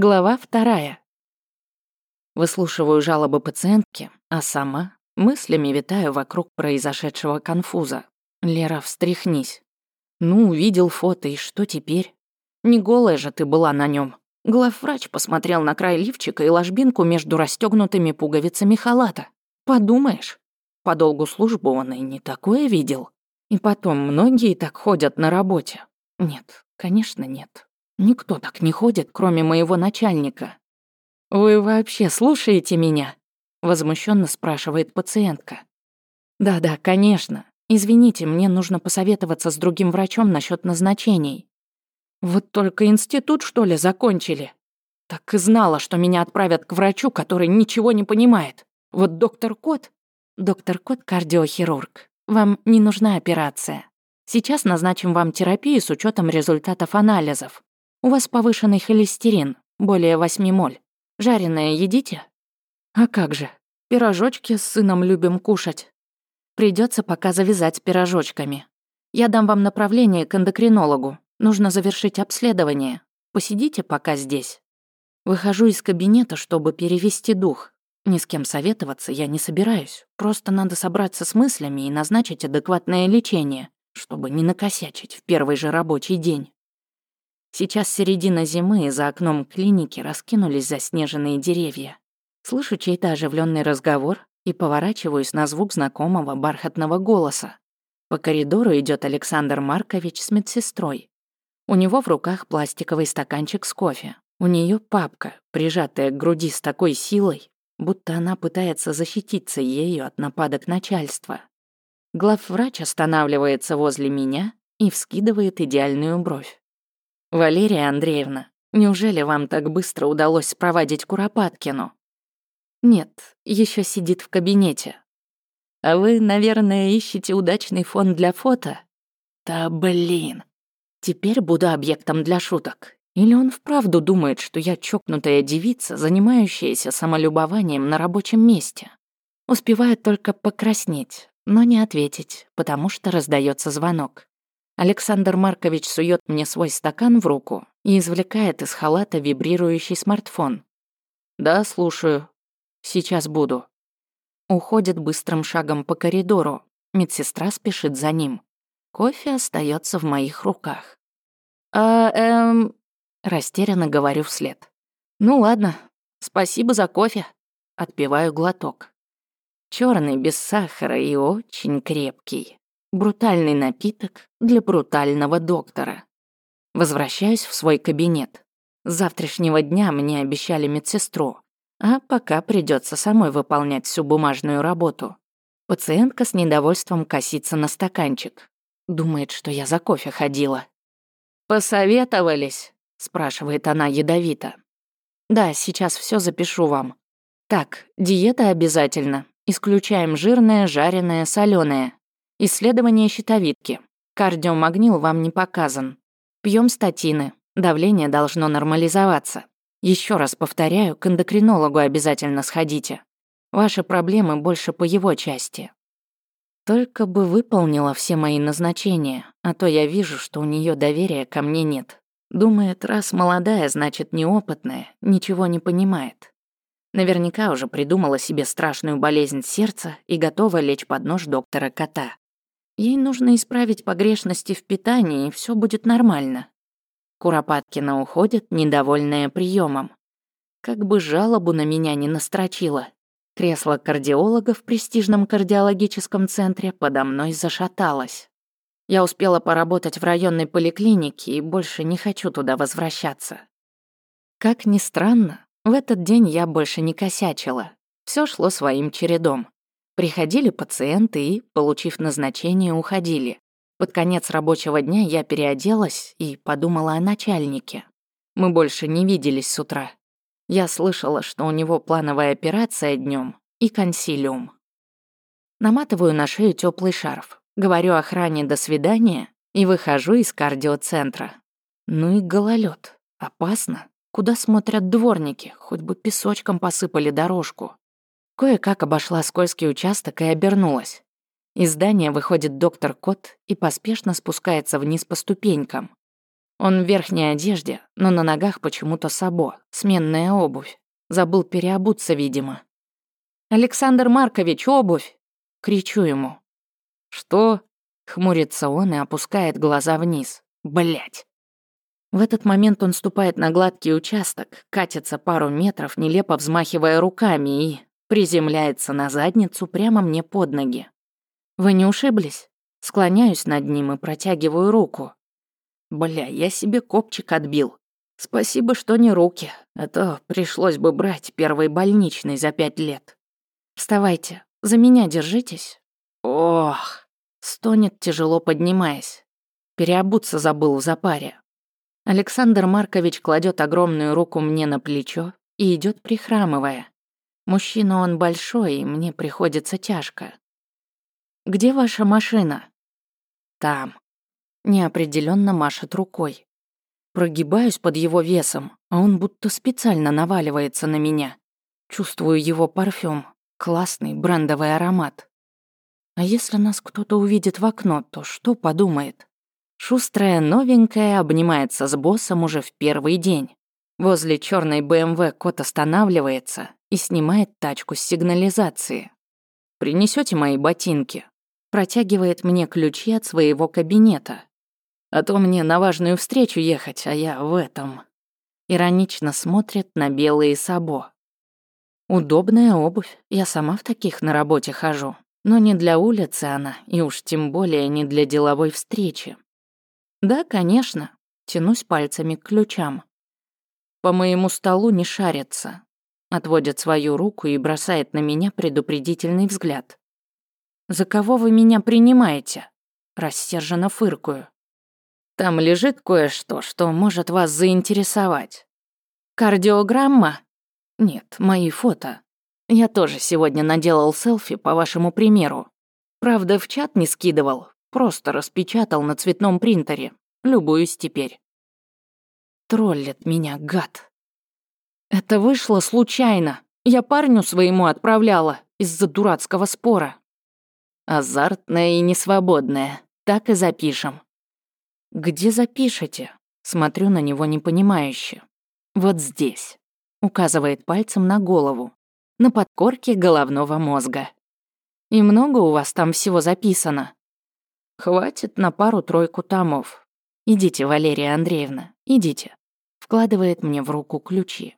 Глава вторая. Выслушиваю жалобы пациентки, а сама мыслями витаю вокруг произошедшего конфуза. Лера, встряхнись. Ну, увидел фото, и что теперь? Не голая же ты была на нем. Главврач посмотрел на край лифчика и ложбинку между расстегнутыми пуговицами халата. Подумаешь, по долгу службы он и не такое видел. И потом, многие так ходят на работе. Нет, конечно, нет. Никто так не ходит, кроме моего начальника. Вы вообще слушаете меня? Возмущенно спрашивает пациентка. Да-да, конечно. Извините, мне нужно посоветоваться с другим врачом насчет назначений. Вот только институт, что ли, закончили? Так и знала, что меня отправят к врачу, который ничего не понимает. Вот доктор Кот... Доктор Кот — кардиохирург. Вам не нужна операция. Сейчас назначим вам терапию с учетом результатов анализов. У вас повышенный холестерин, более 8 моль. Жареное едите? А как же? Пирожочки с сыном любим кушать. Придется пока завязать пирожочками. Я дам вам направление к эндокринологу. Нужно завершить обследование. Посидите пока здесь. Выхожу из кабинета, чтобы перевести дух. Ни с кем советоваться я не собираюсь. Просто надо собраться с мыслями и назначить адекватное лечение, чтобы не накосячить в первый же рабочий день. Сейчас середина зимы, и за окном клиники раскинулись заснеженные деревья. Слышу чей-то оживленный разговор и поворачиваюсь на звук знакомого бархатного голоса. По коридору идет Александр Маркович с медсестрой. У него в руках пластиковый стаканчик с кофе. У нее папка, прижатая к груди с такой силой, будто она пытается защититься ею от нападок начальства. Главврач останавливается возле меня и вскидывает идеальную бровь. «Валерия Андреевна, неужели вам так быстро удалось спровадить Куропаткину?» «Нет, еще сидит в кабинете». «А вы, наверное, ищете удачный фон для фото?» «Да блин!» «Теперь буду объектом для шуток. Или он вправду думает, что я чокнутая девица, занимающаяся самолюбованием на рабочем месте?» Успевает только покраснеть, но не ответить, потому что раздается звонок. Александр Маркович сует мне свой стакан в руку и извлекает из халата вибрирующий смартфон. «Да, слушаю. Сейчас буду». Уходит быстрым шагом по коридору. Медсестра спешит за ним. Кофе остается в моих руках. «А, эм...» Растерянно говорю вслед. «Ну ладно, спасибо за кофе». Отпиваю глоток. Черный без сахара и очень крепкий. Брутальный напиток для брутального доктора. Возвращаюсь в свой кабинет. С завтрашнего дня мне обещали медсестру, а пока придется самой выполнять всю бумажную работу. Пациентка с недовольством косится на стаканчик. Думает, что я за кофе ходила. «Посоветовались?» — спрашивает она ядовито. «Да, сейчас все запишу вам. Так, диета обязательно. Исключаем жирное, жареное, соленое. Исследование щитовидки. Кардиомагнил вам не показан. Пьем статины. Давление должно нормализоваться. Еще раз повторяю, к эндокринологу обязательно сходите. Ваши проблемы больше по его части. Только бы выполнила все мои назначения, а то я вижу, что у нее доверия ко мне нет. Думает, раз молодая, значит неопытная, ничего не понимает. Наверняка уже придумала себе страшную болезнь сердца и готова лечь под нож доктора кота. Ей нужно исправить погрешности в питании, и все будет нормально. Куропаткина уходит, недовольная приемом. Как бы жалобу на меня не настрочила. Кресло кардиолога в престижном кардиологическом центре подо мной зашаталось. Я успела поработать в районной поликлинике и больше не хочу туда возвращаться. Как ни странно, в этот день я больше не косячила. Все шло своим чередом. Приходили пациенты и, получив назначение, уходили. Под конец рабочего дня я переоделась и подумала о начальнике. Мы больше не виделись с утра. Я слышала, что у него плановая операция днем и консилиум. Наматываю на шею теплый шарф, говорю охране «до свидания» и выхожу из кардиоцентра. Ну и гололед. Опасно. Куда смотрят дворники? Хоть бы песочком посыпали дорожку. Кое-как обошла скользкий участок и обернулась. Из здания выходит доктор Кот и поспешно спускается вниз по ступенькам. Он в верхней одежде, но на ногах почему-то сабо, сменная обувь. Забыл переобуться, видимо. «Александр Маркович, обувь!» — кричу ему. «Что?» — хмурится он и опускает глаза вниз. Блять. В этот момент он ступает на гладкий участок, катится пару метров, нелепо взмахивая руками и приземляется на задницу прямо мне под ноги. «Вы не ушиблись?» Склоняюсь над ним и протягиваю руку. Бля, я себе копчик отбил. Спасибо, что не руки, а то пришлось бы брать первый больничный за пять лет. Вставайте, за меня держитесь. Ох, стонет тяжело поднимаясь. Переобуться забыл в запаре. Александр Маркович кладет огромную руку мне на плечо и идет прихрамывая. Мужчина он большой, и мне приходится тяжко. «Где ваша машина?» «Там». Неопределенно машет рукой. Прогибаюсь под его весом, а он будто специально наваливается на меня. Чувствую его парфюм, классный брендовый аромат. А если нас кто-то увидит в окно, то что подумает? Шустрая новенькая обнимается с боссом уже в первый день. Возле черной БМВ кот останавливается и снимает тачку с сигнализации. Принесете мои ботинки?» Протягивает мне ключи от своего кабинета. А то мне на важную встречу ехать, а я в этом. Иронично смотрит на белые сабо. Удобная обувь, я сама в таких на работе хожу. Но не для улицы она, и уж тем более не для деловой встречи. Да, конечно, тянусь пальцами к ключам. По моему столу не шарится. Отводит свою руку и бросает на меня предупредительный взгляд. «За кого вы меня принимаете?» Рассерженно фыркую. «Там лежит кое-что, что может вас заинтересовать. Кардиограмма? Нет, мои фото. Я тоже сегодня наделал селфи по вашему примеру. Правда, в чат не скидывал, просто распечатал на цветном принтере. Любуюсь теперь. Троллит меня, гад. Это вышло случайно. Я парню своему отправляла из-за дурацкого спора. Азартная и несвободная. Так и запишем. Где запишете? Смотрю на него непонимающе. Вот здесь. Указывает пальцем на голову. На подкорке головного мозга. И много у вас там всего записано? Хватит на пару-тройку томов. Идите, Валерия Андреевна, идите. Вкладывает мне в руку ключи.